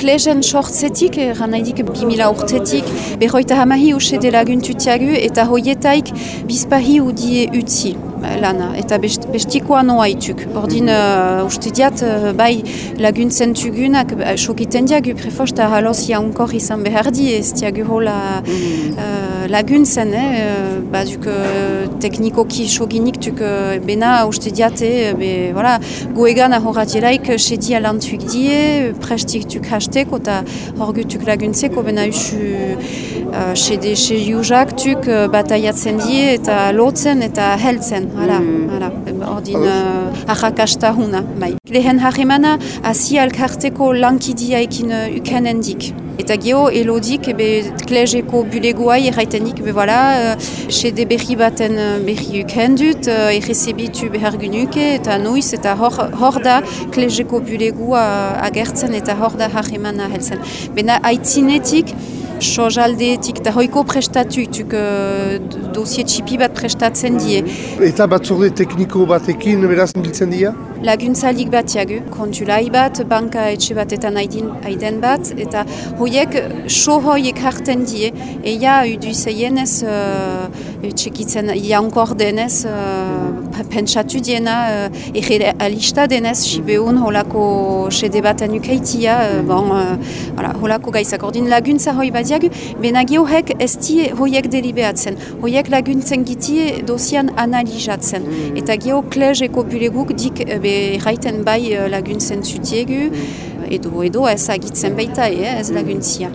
Klezen sortzetik, eran nahi dik bimila urtetik, berroita hamahi usede laguntutiagu eta hoietaik bizpahi udie utzi lana, eta best, bestikoa noa ituk. Ordin, uh, uste diat, uh, bai laguntzen tugunak, uh, sokiten diagu, prefosta haloz jaunkor izan behar di, ez diagu hola uh, laguntzen, eh? Uh, baduk uh, teknikoki soginik tuk uh, bena uste diate, be, voilà, goegan ahoratielaik sedi alantuik die, prestik tuk hasteko, eta horgutuk laguntzeko, bena usu uh, sede se juzak tuk uh, bataiatzen die, eta lotzen, eta heltzen. Hala, mm. hala, ordin uh, ahakasta huna, bai. Lehen harremana, hasi alkarteko lankidia ekin uh, ukenendik. Eta geho, elodik, ebe, klezeko bulegoai erraitenik, be, voilà, uh, sede berri baten uh, berri ukendut, uh, errezebitu behar genuke, eta nuiz, eta hor, hor da klezeko bulegoa agertzen, eta hor da harremana helzen. Bena, aitzinetik, sojaldeetik eta hoiko prestatuituk uh, dosie txipi bat prestatzen die. Eta batzorde tekniko batekin beraz biltzen dira? Laguntzalik bat jagu, kontulai bat, banka etxe batetan aiden, aiden bat, eta hoiek so hoiek hartzen die, eia udu zeienez, uh, txekitzen, iankor denez, uh, pentsatu diena, uh, ege alista denez, sibeun holako sede baten ukeitia, uh, bon, uh, voilà, holako gaizak. Ordin laguntza hoi bat jagu, benagi hoek ez die hoiek delibeatzen, hoiek laguntzen gitie dosian analizatzen, mm. eta geho klezeko buleguk dik, uh, erraiten bai laguntzen zutiegu, edo edo ez agitzen baita, eh, ez laguntzia.